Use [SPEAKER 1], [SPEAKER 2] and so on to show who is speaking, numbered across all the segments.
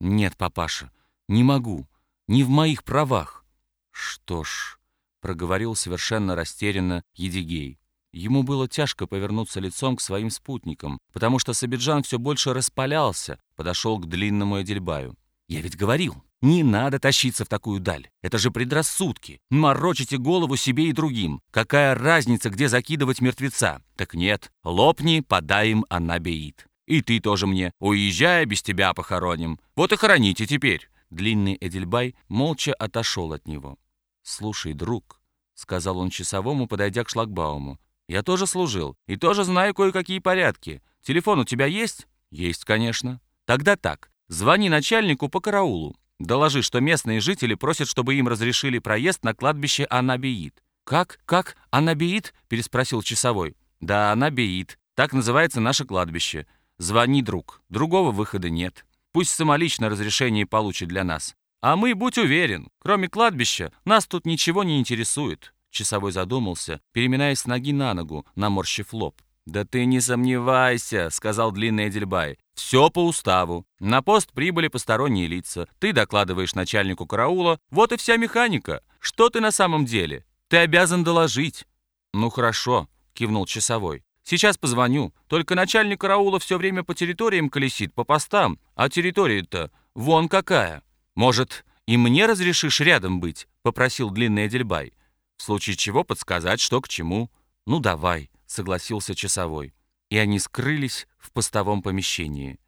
[SPEAKER 1] «Нет, папаша, не могу. Не в моих правах». «Что ж», — проговорил совершенно растерянно Едигей. Ему было тяжко повернуться лицом к своим спутникам, потому что Сабиджан все больше распалялся, подошел к длинному Эдельбаю. «Я ведь говорил, не надо тащиться в такую даль. Это же предрассудки. Морочите голову себе и другим. Какая разница, где закидывать мертвеца? Так нет, лопни, подай им анабеид. И ты тоже мне. Уезжай, без тебя похороним. Вот и хороните теперь». Длинный Эдельбай молча отошел от него. «Слушай, друг», — сказал он часовому, подойдя к шлагбауму, «я тоже служил и тоже знаю кое-какие порядки. Телефон у тебя есть?» «Есть, конечно». «Тогда так, звони начальнику по караулу. Доложи, что местные жители просят, чтобы им разрешили проезд на кладбище Анабиит». «Как? Как? Анабиит?» — переспросил часовой. «Да, Анабиит. Так называется наше кладбище. Звони, друг. Другого выхода нет. Пусть самолично разрешение получит для нас. А мы, будь уверен, кроме кладбища, нас тут ничего не интересует». Часовой задумался, переминаясь с ноги на ногу, наморщив лоб. «Да ты не сомневайся», — сказал длинный Эдельбай. «Все по уставу. На пост прибыли посторонние лица. Ты докладываешь начальнику караула. Вот и вся механика. Что ты на самом деле? Ты обязан доложить». «Ну хорошо», — кивнул часовой. «Сейчас позвоню. Только начальник караула все время по территориям колесит, по постам. А территория-то вон какая. Может, и мне разрешишь рядом быть?» — попросил длинный Эдельбай. «В случае чего подсказать, что к чему. Ну давай». — согласился часовой. И они скрылись в постовом помещении.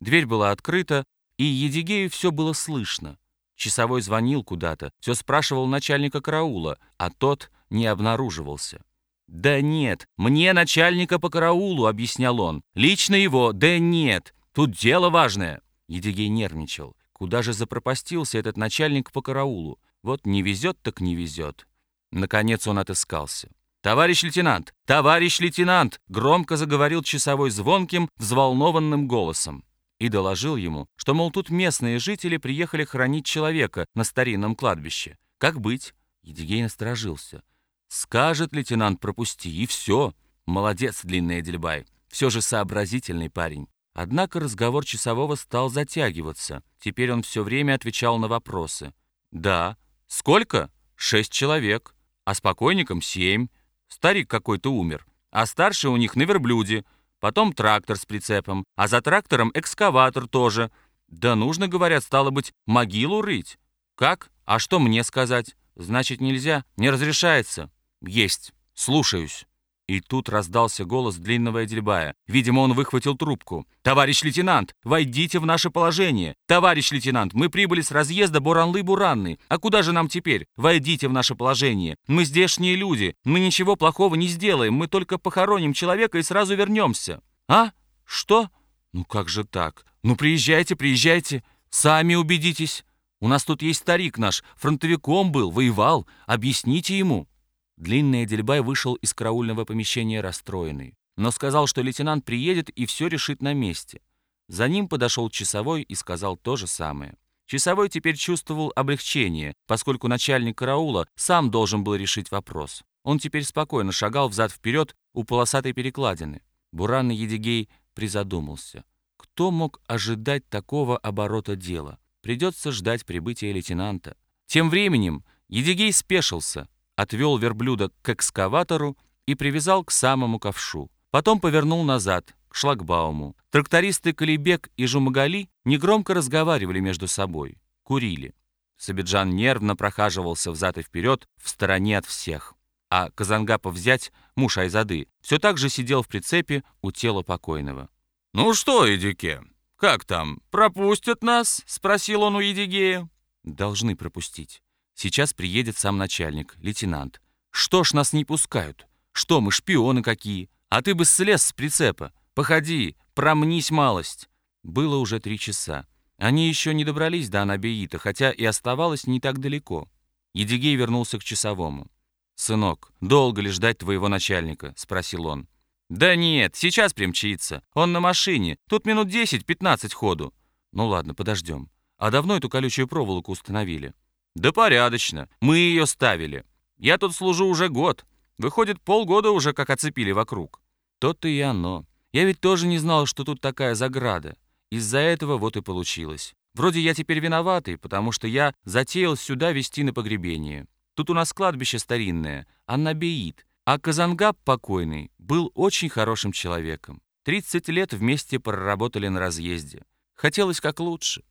[SPEAKER 1] Дверь была открыта, и Едигею все было слышно. Часовой звонил куда-то, все спрашивал начальника караула, а тот не обнаруживался. «Да нет, мне начальника по караулу», — объяснял он. «Лично его, да нет, тут дело важное». Едигей нервничал. Куда же запропастился этот начальник по караулу? Вот не везет, так не везет. Наконец он отыскался. «Товарищ лейтенант! Товарищ лейтенант!» громко заговорил часовой звонким, взволнованным голосом. И доложил ему, что, мол, тут местные жители приехали хранить человека на старинном кладбище. Как быть? Едигей насторожился. «Скажет лейтенант, пропусти, и все. Молодец, длинный Эдельбай. Все же сообразительный парень». Однако разговор часового стал затягиваться. Теперь он все время отвечал на вопросы. «Да. Сколько? Шесть человек. А с покойником семь. Старик какой-то умер, а старший у них на верблюде. Потом трактор с прицепом, а за трактором экскаватор тоже. Да нужно, говорят, стало быть, могилу рыть. Как? А что мне сказать? Значит, нельзя? Не разрешается? Есть. Слушаюсь. И тут раздался голос длинного Эдельбая. Видимо, он выхватил трубку. «Товарищ лейтенант, войдите в наше положение! Товарищ лейтенант, мы прибыли с разъезда Буранлы-Буранны. А куда же нам теперь? Войдите в наше положение! Мы здешние люди, мы ничего плохого не сделаем, мы только похороним человека и сразу вернемся!» «А? Что? Ну как же так? Ну приезжайте, приезжайте, сами убедитесь! У нас тут есть старик наш, фронтовиком был, воевал, объясните ему!» Длинный Эдельбай вышел из караульного помещения расстроенный, но сказал, что лейтенант приедет и все решит на месте. За ним подошел часовой и сказал то же самое. Часовой теперь чувствовал облегчение, поскольку начальник караула сам должен был решить вопрос. Он теперь спокойно шагал взад-вперед у полосатой перекладины. Буранный Едигей призадумался. Кто мог ожидать такого оборота дела? Придется ждать прибытия лейтенанта. Тем временем Едигей спешился, отвел верблюда к экскаватору и привязал к самому ковшу. Потом повернул назад, к шлагбауму. Трактористы Калибек и Жумагали негромко разговаривали между собой, курили. Сабиджан нервно прохаживался взад и вперед в стороне от всех. А Казангапов взять, муж Айзады, все так же сидел в прицепе у тела покойного. «Ну что, Эдике, как там, пропустят нас?» — спросил он у Едигея. «Должны пропустить. Сейчас приедет сам начальник, лейтенант. Что ж нас не пускают? Что мы, шпионы какие? А ты бы слез с прицепа. Походи, промнись малость. Было уже три часа. Они еще не добрались до Анабеита, хотя и оставалось не так далеко. Едигей вернулся к часовому. «Сынок, долго ли ждать твоего начальника?» — спросил он. «Да нет, сейчас примчится. Он на машине. Тут минут десять-пятнадцать ходу». «Ну ладно, подождем. А давно эту колючую проволоку установили?» «Да порядочно. Мы ее ставили. Я тут служу уже год. Выходит, полгода уже как оцепили вокруг». «То-то и оно. Я ведь тоже не знал, что тут такая заграда. Из-за этого вот и получилось. Вроде я теперь виноватый, потому что я затеял сюда вести на погребение. Тут у нас кладбище старинное, Аннабеит, а Казангаб покойный был очень хорошим человеком. 30 лет вместе проработали на разъезде. Хотелось как лучше.